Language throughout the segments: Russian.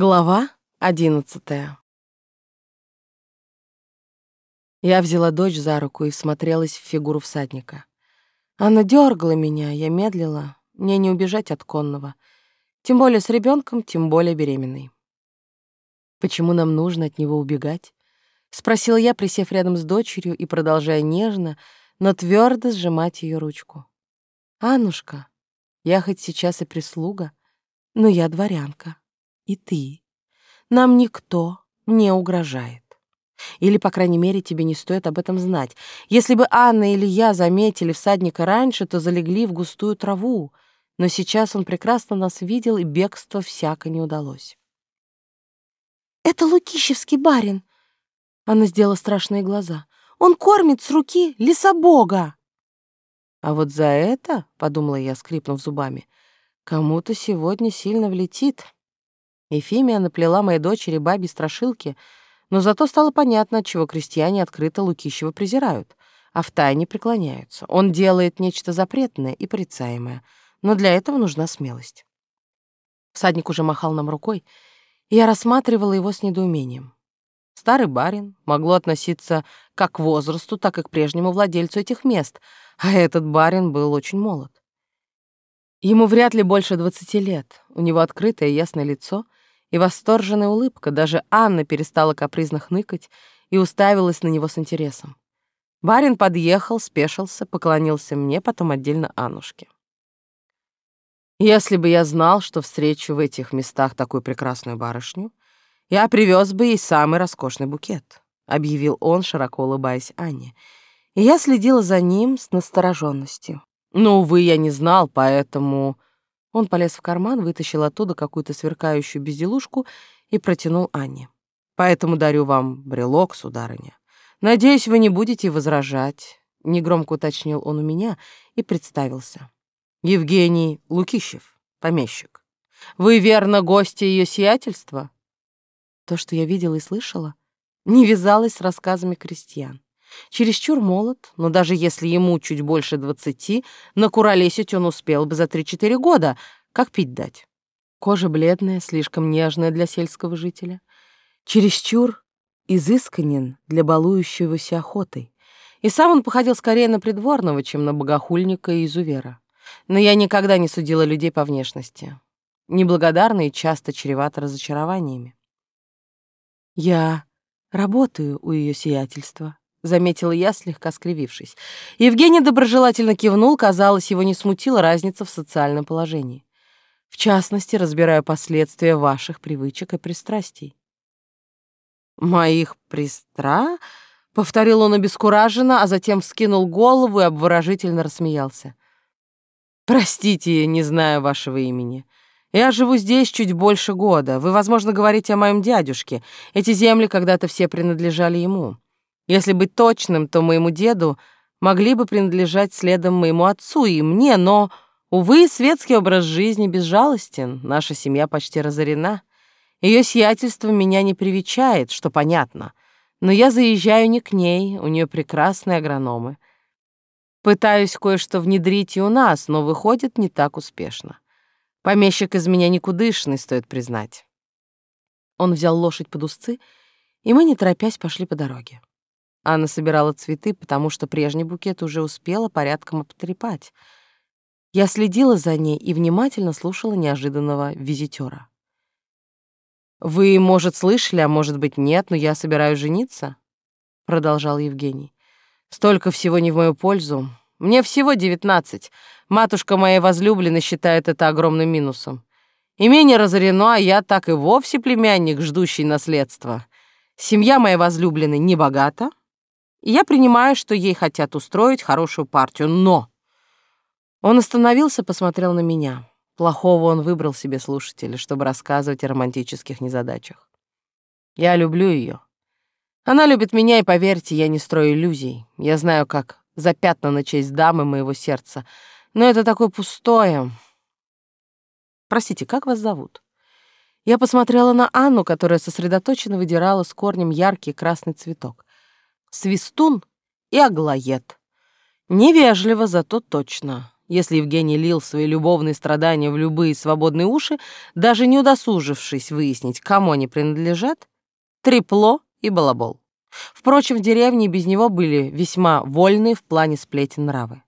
Глава одиннадцатая Я взяла дочь за руку и всмотрелась в фигуру всадника. Она дергала меня, я медлила. Мне не убежать от конного. Тем более с ребенком, тем более беременной. Почему нам нужно от него убегать? Спросила я, присев рядом с дочерью и продолжая нежно, но твердо сжимать ее ручку. «Аннушка, я хоть сейчас и прислуга, но я дворянка, и ты. Нам никто не угрожает. Или, по крайней мере, тебе не стоит об этом знать. Если бы Анна или я заметили всадника раньше, то залегли в густую траву, но сейчас он прекрасно нас видел, и бегство всяко не удалось. «Это Лукищевский барин!» Она сделала страшные глаза. «Он кормит с руки лесобога!» «А вот за это, — подумала я, скрипнув зубами, — кому-то сегодня сильно влетит». Ефимия наплела моей дочери бабе страшилки, но зато стало понятно, отчего крестьяне открыто Лукищева презирают, а втайне преклоняются. Он делает нечто запретное и порицаемое, но для этого нужна смелость. Всадник уже махал нам рукой, и я рассматривала его с недоумением. Старый барин могло относиться как к возрасту, так и к прежнему владельцу этих мест, а этот барин был очень молод. Ему вряд ли больше двадцати лет, у него открытое ясное лицо — и восторженная улыбка. Даже Анна перестала капризно хныкать и уставилась на него с интересом. Барин подъехал, спешился, поклонился мне, потом отдельно Аннушке. «Если бы я знал, что встречу в этих местах такую прекрасную барышню, я привез бы ей самый роскошный букет», — объявил он, широко улыбаясь Анне. И я следила за ним с настороженностью. Но, увы, я не знал, поэтому он полез в карман, вытащил оттуда какую-то сверкающую безделушку и протянул Анне. «Поэтому дарю вам брелок, сударыня. Надеюсь, вы не будете возражать», — негромко уточнил он у меня и представился. «Евгений Лукищев, помещик. Вы, верно, гости ее сиятельства?» То, что я видела и слышала, не вязалось с рассказами крестьян. Чересчур молод, но даже если ему чуть больше двадцати, накуролесить он успел бы за три-четыре года. Как пить дать? Кожа бледная, слишком нежная для сельского жителя. Чересчур изысканен для балующегося охотой. И сам он походил скорее на придворного, чем на богохульника и изувера. Но я никогда не судила людей по внешности. Неблагодарные часто чреваты разочарованиями. Я работаю у ее сиятельства, — заметила я, слегка скривившись. Евгений доброжелательно кивнул, казалось, его не смутила разница в социальном положении. В частности, разбирая последствия ваших привычек и пристрастий. «Моих пристра?» — повторил он обескураженно, а затем вскинул голову и обворожительно рассмеялся. «Простите, не знаю вашего имени. Я живу здесь чуть больше года. Вы, возможно, говорите о моем дядюшке. Эти земли когда-то все принадлежали ему». Если быть точным, то моему деду могли бы принадлежать следом моему отцу и мне, но, увы, светский образ жизни безжалостен, наша семья почти разорена. Ее сиятельство меня не привечает, что понятно, но я заезжаю не к ней, у нее прекрасные агрономы. Пытаюсь кое-что внедрить и у нас, но выходит не так успешно. Помещик из меня никудышный, стоит признать. Он взял лошадь под узцы, и мы, не торопясь, пошли по дороге. Анна собирала цветы, потому что прежний букет уже успела порядком обтрепать. Я следила за ней и внимательно слушала неожиданного визитера. «Вы, может, слышали, а может быть, нет, но я собираюсь жениться?» — продолжал Евгений. «Столько всего не в мою пользу. Мне всего девятнадцать. Матушка моей возлюбленной считает это огромным минусом. Имение разорено, а я так и вовсе племянник, ждущий наследства. Семья моей возлюбленной не богата, я принимаю, что ей хотят устроить хорошую партию, но... Он остановился, посмотрел на меня. Плохого он выбрал себе слушателя, чтобы рассказывать о романтических незадачах. Я люблю ее. Она любит меня, и, поверьте, я не строю иллюзий. Я знаю, как запятна на честь дамы моего сердца. Но это такое пустое. Простите, как вас зовут? Я посмотрела на Анну, которая сосредоточенно выдирала с корнем яркий красный цветок свистун и аглоед. Невежливо, зато точно. Если Евгений лил свои любовные страдания в любые свободные уши, даже не удосужившись выяснить, кому они принадлежат, трепло и балабол. Впрочем, в деревне без него были весьма вольные в плане сплетен нравы.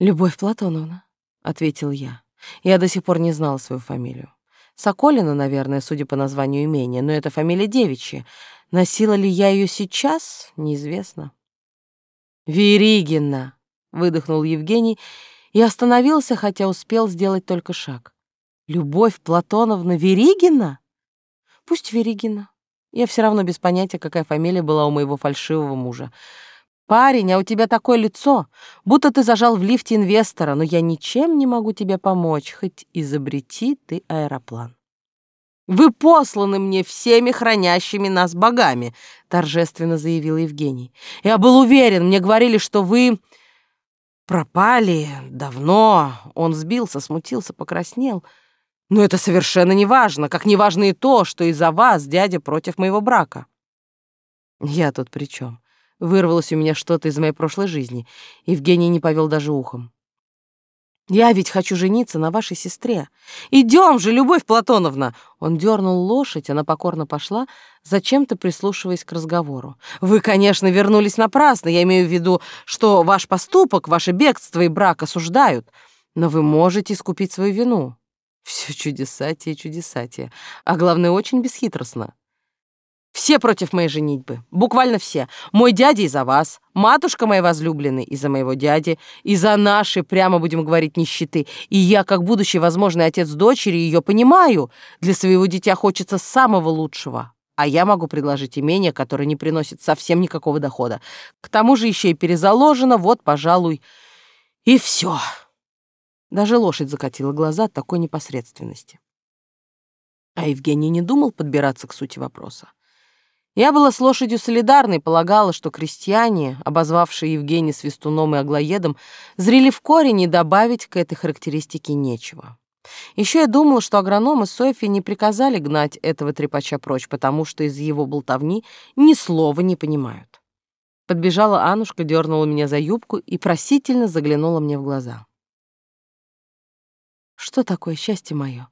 «Любовь Платоновна», — ответил я. Я до сих пор не знала свою фамилию. Соколина, наверное, судя по названию имения, но это фамилия девичья. Носила ли я ее сейчас, неизвестно. «Веригина!» — выдохнул Евгений и остановился, хотя успел сделать только шаг. «Любовь Платоновна Веригина?» «Пусть Веригина. Я все равно без понятия, какая фамилия была у моего фальшивого мужа. «Парень, а у тебя такое лицо, будто ты зажал в лифте инвестора, но я ничем не могу тебе помочь, хоть изобрети ты аэроплан». «Вы посланы мне всеми хранящими нас богами», — торжественно заявил Евгений. «Я был уверен, мне говорили, что вы пропали давно». Он сбился, смутился, покраснел. «Но это совершенно не важно, как не важно и то, что из-за вас дядя против моего брака». «Я тут при чем? Вырвалось у меня что-то из моей прошлой жизни. Евгений не повел даже ухом. «Я ведь хочу жениться на вашей сестре. Идем же, Любовь Платоновна!» Он дернул лошадь, она покорно пошла, зачем-то прислушиваясь к разговору. «Вы, конечно, вернулись напрасно. Я имею в виду, что ваш поступок, ваше бегство и брак осуждают. Но вы можете искупить свою вину. Все чудесатие, чудесатие. А главное, очень бесхитростно. Все против моей женитьбы, буквально все. Мой дядя из-за вас, матушка моя возлюбленная из-за моего дяди, из-за нашей, прямо будем говорить, нищеты. И я, как будущий возможный отец дочери, ее понимаю. Для своего дитя хочется самого лучшего. А я могу предложить имение, которое не приносит совсем никакого дохода. К тому же еще и перезаложено, вот, пожалуй, и все. Даже лошадь закатила глаза от такой непосредственности. А Евгений не думал подбираться к сути вопроса. Я была с лошадью солидарна и полагала, что крестьяне, обозвавшие Евгения свистуном и аглоедом, зрели в корень и добавить к этой характеристике нечего. Еще я думала, что агрономы Софьи не приказали гнать этого трепача прочь, потому что из его болтовни ни слова не понимают. Подбежала Анушка, дернула меня за юбку и просительно заглянула мне в глаза. «Что такое счастье мое?»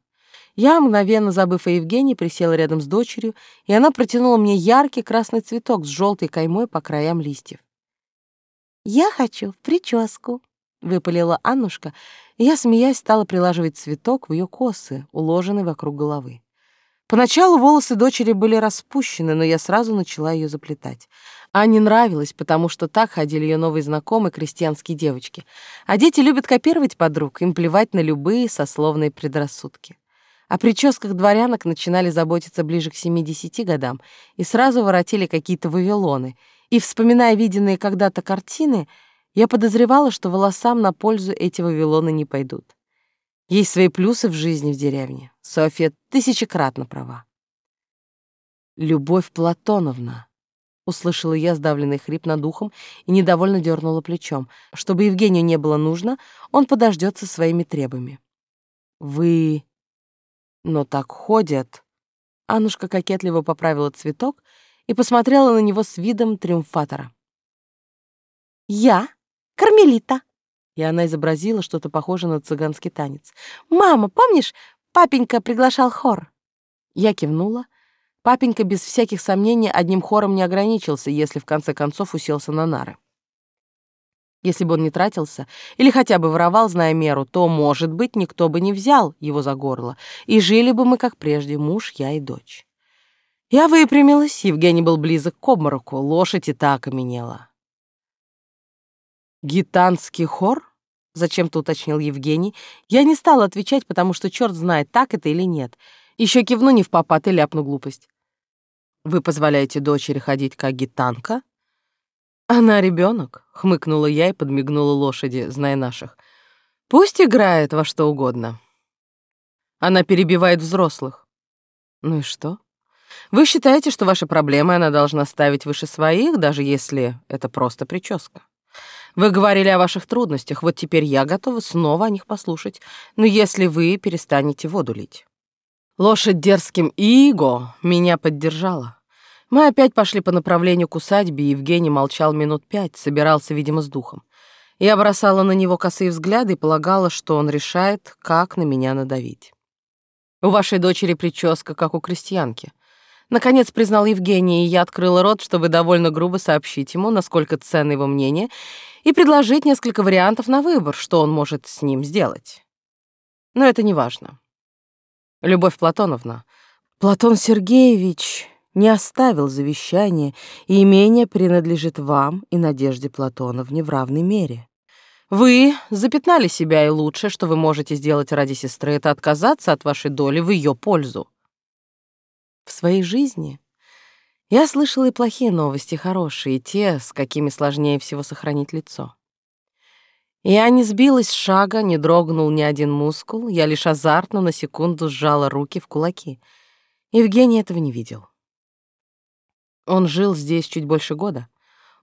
Я, мгновенно забыв о Евгении, присела рядом с дочерью, и она протянула мне яркий красный цветок с желтой каймой по краям листьев. «Я хочу в прическу», — выпалила Аннушка, и я, смеясь, стала прилаживать цветок в ее косы, уложенные вокруг головы. Поначалу волосы дочери были распущены, но я сразу начала ее заплетать. Ане нравилось, потому что так ходили ее новые знакомые крестьянские девочки. А дети любят копировать подруг, им плевать на любые сословные предрассудки. О прическах дворянок начинали заботиться ближе к 70 годам и сразу воротили какие-то вавилоны. И, вспоминая виденные когда-то картины, я подозревала, что волосам на пользу эти вавилоны не пойдут. Есть свои плюсы в жизни в деревне. Софья тысячекратно права. «Любовь Платоновна», — услышала я сдавленный хрип над ухом и недовольно дернула плечом. Чтобы Евгению не было нужно, он подождет со своими требами. «Вы но так ходят. Аннушка кокетливо поправила цветок и посмотрела на него с видом триумфатора. «Я Кармелита!» И она изобразила что-то похожее на цыганский танец. «Мама, помнишь, папенька приглашал хор?» Я кивнула. Папенька без всяких сомнений одним хором не ограничился, если в конце концов уселся на нары. Если бы он не тратился или хотя бы воровал, зная меру, то, может быть, никто бы не взял его за горло, и жили бы мы, как прежде, муж, я и дочь. Я выпрямилась, Евгений был близок к обмороку, лошадь и так окаменела. «Гитанский хор?» — зачем-то уточнил Евгений. Я не стала отвечать, потому что черт знает, так это или нет. Еще кивну не в попад и ляпну глупость. «Вы позволяете дочери ходить как гитанка?» «Она ребенок, хмыкнула я и подмигнула лошади, зная наших. «Пусть играет во что угодно. Она перебивает взрослых». «Ну и что? Вы считаете, что ваши проблемы она должна ставить выше своих, даже если это просто прическа? Вы говорили о ваших трудностях, вот теперь я готова снова о них послушать, но если вы перестанете воду лить». Лошадь дерзким «Иго» меня поддержала. Мы опять пошли по направлению к усадьбе, и Евгений молчал минут пять, собирался, видимо, с духом. Я бросала на него косые взгляды и полагала, что он решает, как на меня надавить. У вашей дочери прическа, как у крестьянки. Наконец признал Евгений, и я открыла рот, чтобы довольно грубо сообщить ему, насколько ценно его мнение, и предложить несколько вариантов на выбор, что он может с ним сделать. Но это не важно. Любовь Платоновна. Платон Сергеевич не оставил завещание, и имение принадлежит вам и Надежде Платоновне в равной мере. Вы запятнали себя, и лучшее, что вы можете сделать ради сестры, это отказаться от вашей доли в ее пользу. В своей жизни я слышала и плохие новости, и хорошие, и те, с какими сложнее всего сохранить лицо. Я не сбилась с шага, не дрогнул ни один мускул, я лишь азартно на секунду сжала руки в кулаки. Евгений этого не видел. Он жил здесь чуть больше года.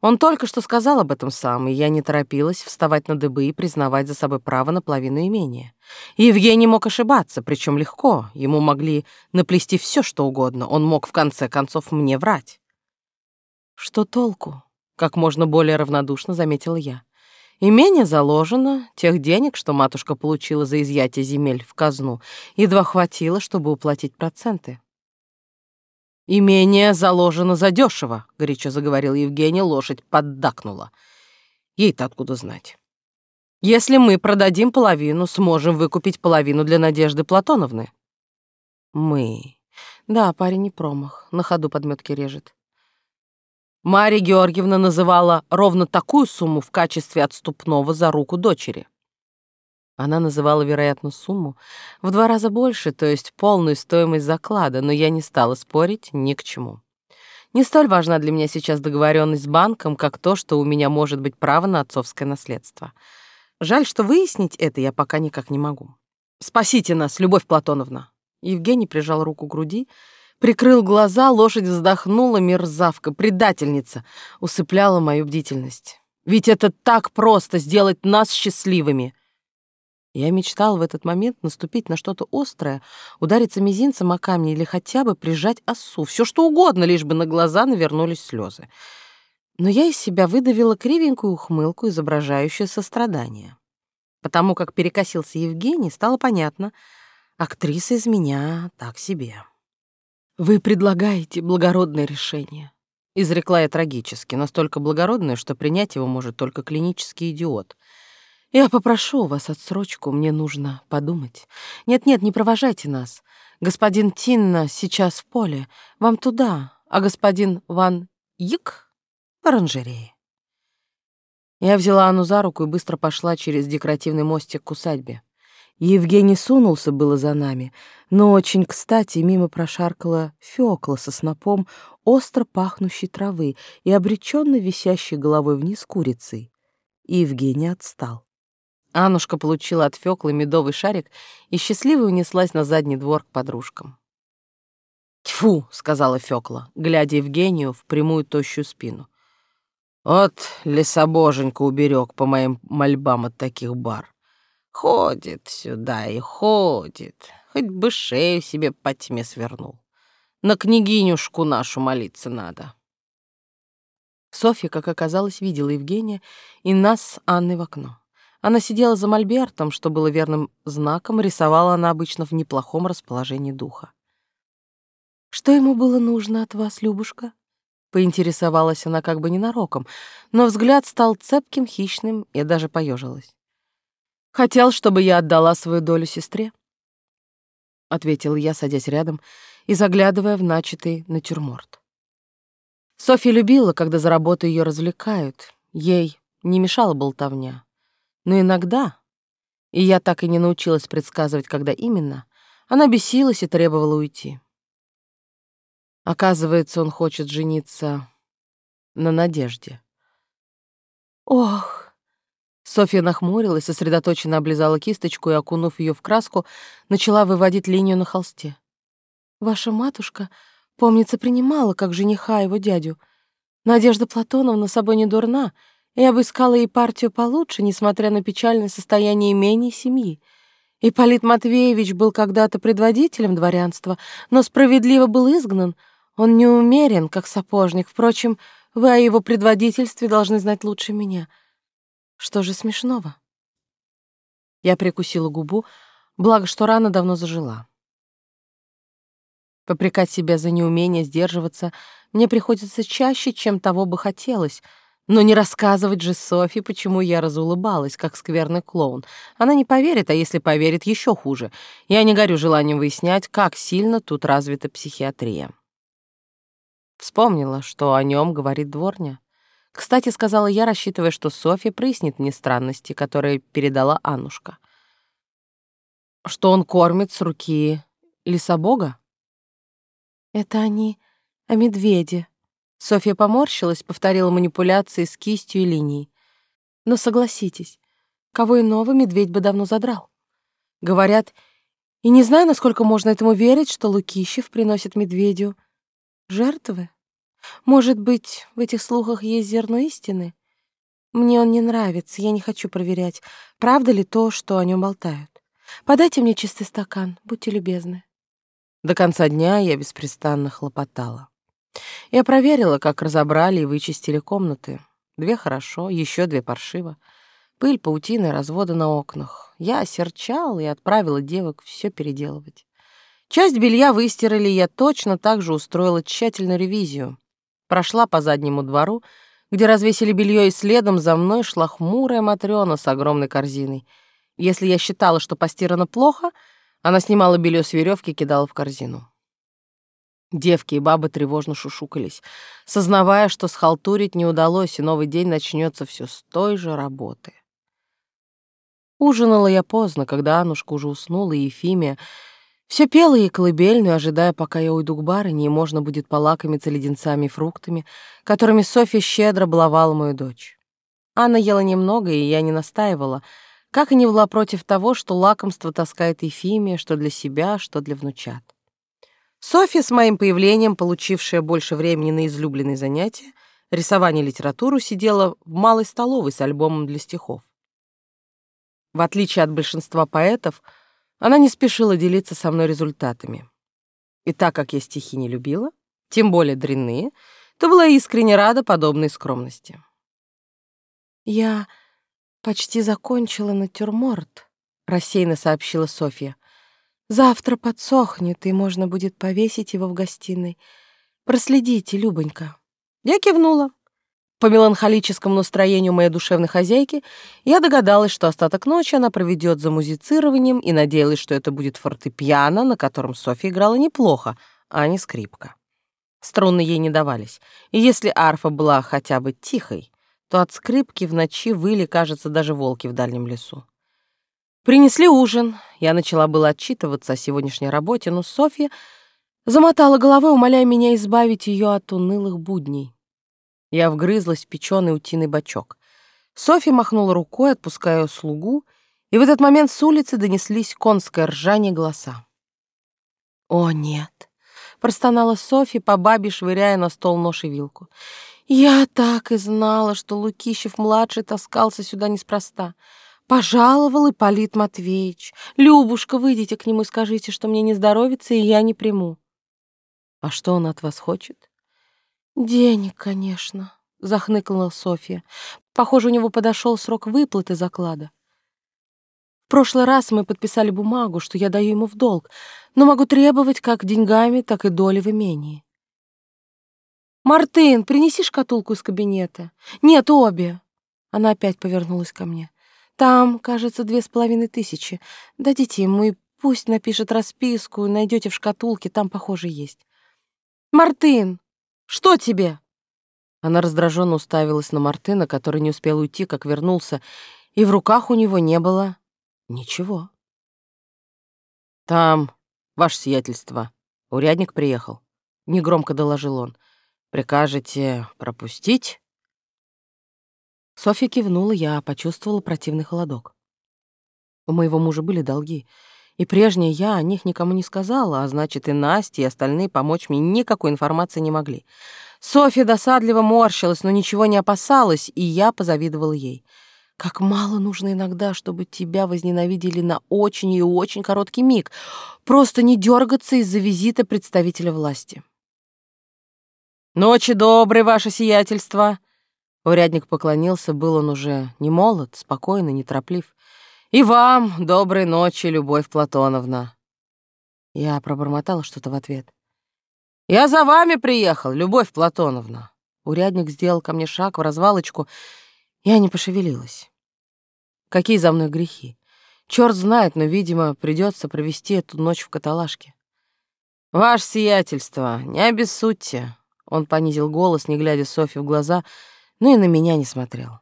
Он только что сказал об этом сам, и я не торопилась вставать на дыбы и признавать за собой право на половину имения. Евгений мог ошибаться, причем легко. Ему могли наплести все, что угодно. Он мог, в конце концов, мне врать. «Что толку?» — как можно более равнодушно заметила я. «Имение заложено, тех денег, что матушка получила за изъятие земель в казну, едва хватило, чтобы уплатить проценты. «Имение заложено задешево», — горячо заговорил Евгений, лошадь поддакнула. Ей-то откуда знать. «Если мы продадим половину, сможем выкупить половину для Надежды Платоновны». «Мы...» Да, парень не промах, на ходу подметки режет. Марья Георгиевна называла ровно такую сумму в качестве отступного за руку дочери. Она называла, вероятно, сумму в два раза больше, то есть полную стоимость заклада, но я не стала спорить ни к чему. Не столь важна для меня сейчас договоренность с банком, как то, что у меня может быть право на отцовское наследство. Жаль, что выяснить это я пока никак не могу. «Спасите нас, Любовь Платоновна!» Евгений прижал руку к груди, прикрыл глаза, лошадь вздохнула, мерзавка, предательница, усыпляла мою бдительность. «Ведь это так просто сделать нас счастливыми!» Я мечтал в этот момент наступить на что-то острое, удариться мизинцем о камни или хотя бы прижать осу. Все что угодно, лишь бы на глаза навернулись слезы. Но я из себя выдавила кривенькую ухмылку, изображающую сострадание. Потому как перекосился Евгений, стало понятно, актриса из меня так себе. «Вы предлагаете благородное решение», — изрекла я трагически, настолько благородное, что принять его может только клинический идиот — я попрошу у вас отсрочку, мне нужно подумать. Нет-нет, не провожайте нас. Господин Тинна сейчас в поле, вам туда, а господин Ван Йик в оранжерее. Я взяла Анну за руку и быстро пошла через декоративный мостик к усадьбе. Евгений сунулся было за нами, но очень кстати мимо прошаркала Фёкла со снопом остро пахнущей травы и обреченно висящей головой вниз курицей. Евгений отстал. Аннушка получила от Фёклы медовый шарик и счастливо унеслась на задний двор к подружкам. «Тьфу!» — сказала Фёкла, глядя Евгению в прямую тощую спину. «Вот лесобоженька уберег по моим мольбам от таких бар. Ходит сюда и ходит, хоть бы шею себе по тьме свернул. На княгинюшку нашу молиться надо». Софья, как оказалось, видела Евгения и нас с Анной в окно. Она сидела за мольбертом, что было верным знаком, рисовала она обычно в неплохом расположении духа. «Что ему было нужно от вас, Любушка?» Поинтересовалась она как бы ненароком, но взгляд стал цепким, хищным и даже поежилась. «Хотел, чтобы я отдала свою долю сестре?» — ответил я, садясь рядом и заглядывая в начатый натюрморт. Софья любила, когда за работу ее развлекают. Ей не мешала болтовня. Но иногда, и я так и не научилась предсказывать, когда именно, она бесилась и требовала уйти. Оказывается, он хочет жениться на Надежде. Ох! Софья нахмурилась, сосредоточенно облизала кисточку и, окунув ее в краску, начала выводить линию на холсте. Ваша матушка, помнится, принимала как жениха его дядю. Надежда Платоновна собой не дурна, и обыскала ей партию получше, несмотря на печальное состояние имени семьи. Ипполит Матвеевич был когда-то предводителем дворянства, но справедливо был изгнан. Он не умерен, как сапожник. Впрочем, вы о его предводительстве должны знать лучше меня. Что же смешного? Я прикусила губу, благо что рана давно зажила. Попрекать себя за неумение сдерживаться мне приходится чаще, чем того бы хотелось, но не рассказывать же Софи, почему я разулыбалась, как скверный клоун. Она не поверит, а если поверит, еще хуже. Я не горю желанием выяснять, как сильно тут развита психиатрия. Вспомнила, что о нем говорит дворня. Кстати, сказала я, рассчитывая, что Софья прояснит мне странности, которые передала Аннушка. Что он кормит с руки лесобога? Это они о медведе. Софья поморщилась, повторила манипуляции с кистью и линией. Но согласитесь, кого иного медведь бы давно задрал. Говорят, и не знаю, насколько можно этому верить, что Лукищев приносит медведю жертвы. Может быть, в этих слухах есть зерно истины? Мне он не нравится, я не хочу проверять, правда ли то, что о нем болтают. Подайте мне чистый стакан, будьте любезны. До конца дня я беспрестанно хлопотала. Я проверила, как разобрали и вычистили комнаты. Две хорошо, еще две паршиво. Пыль, паутина разводы на окнах. Я осерчала и отправила девок все переделывать. Часть белья выстирали, я точно так же устроила тщательную ревизию. Прошла по заднему двору, где развесили белье, и следом за мной шла хмурая Матрёна с огромной корзиной. Если я считала, что постирано плохо — она снимала белье с веревки и кидала в корзину. Девки и бабы тревожно шушукались, сознавая, что схалтурить не удалось, и новый день начнется все с той же работы. Ужинала я поздно, когда Анушка уже уснула, и Ефимия все пела ей колыбельную, ожидая, пока я уйду к барыне, и можно будет полакомиться леденцами и фруктами, которыми Софья щедро баловала мою дочь. Анна ела немного, и я не настаивала — как и не была против того, что лакомство таскает Ефимия, что для себя, что для внучат. Софья с моим появлением, получившая больше времени на излюбленные занятия, рисование и литературу, сидела в малой столовой с альбомом для стихов. В отличие от большинства поэтов, она не спешила делиться со мной результатами. И так как я стихи не любила, тем более дрянные, то была искренне рада подобной скромности. «Я «Почти закончила натюрморт», — рассеянно сообщила Софья. «Завтра подсохнет, и можно будет повесить его в гостиной. Проследите, Любонька». Я кивнула. По меланхолическому настроению моей душевной хозяйки я догадалась, что остаток ночи она проведет за музицированием и надеялась, что это будет фортепиано, на котором Софья играла неплохо, а не скрипка. Струны ей не давались, и если арфа была хотя бы тихой, то от скрипки в ночи выли, кажется, даже волки в дальнем лесу. Принесли ужин. Я начала было отчитываться о сегодняшней работе, но Софья замотала головой, умоляя меня избавить ее от унылых будней. Я вгрызлась в печеный утиный бочок. Софья махнула рукой, отпуская слугу, и в этот момент с улицы донеслись конское ржание голоса. «О, нет!» — простонала Софья, по бабе швыряя на стол нож и вилку. Я так и знала, что Лукищев-младший таскался сюда неспроста. Пожаловал Ипполит Матвеевич. Любушка, выйдите к нему и скажите, что мне не здоровится, и я не приму. А что он от вас хочет? Денег, конечно, захныкала Софья. Похоже, у него подошел срок выплаты заклада. В прошлый раз мы подписали бумагу, что я даю ему в долг, но могу требовать как деньгами, так и доли в имении. «Мартын, принеси шкатулку из кабинета». «Нет, обе». Она опять повернулась ко мне. «Там, кажется, две с половиной тысячи. Дадите ему и пусть напишет расписку, найдете в шкатулке, там, похоже, есть». «Мартын, что тебе?» Она раздраженно уставилась на Мартына, который не успел уйти, как вернулся, и в руках у него не было ничего. «Там, ваше сиятельство, урядник приехал», — негромко доложил он. Прикажете пропустить?» Софья кивнула, я почувствовала противный холодок. У моего мужа были долги, и прежняя я о них никому не сказала, а значит, и Настя, и остальные помочь мне никакой информации не могли. Софья досадливо морщилась, но ничего не опасалась, и я позавидовала ей. Как мало нужно иногда, чтобы тебя возненавидели на очень и очень короткий миг. Просто не дергаться из-за визита представителя власти. «Ночи добрые, ваше сиятельство!» Урядник поклонился, был он уже не молод, спокойный, нетороплив. «И вам доброй ночи, Любовь Платоновна!» Я пробормотала что-то в ответ. «Я за вами приехал, Любовь Платоновна!» Урядник сделал ко мне шаг в развалочку. Я не пошевелилась. Какие за мной грехи? Черт знает, но, видимо, придется провести эту ночь в каталажке. «Ваше сиятельство, не обессудьте!» Он понизил голос, не глядя Софье в глаза, но и на меня не смотрел.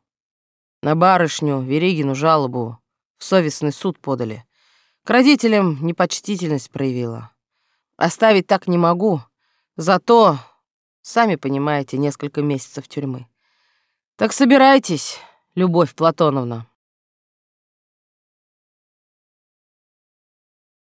На барышню Веригину жалобу в совестный суд подали. К родителям непочтительность проявила. Оставить так не могу, зато, сами понимаете, несколько месяцев тюрьмы. Так собирайтесь, Любовь Платоновна.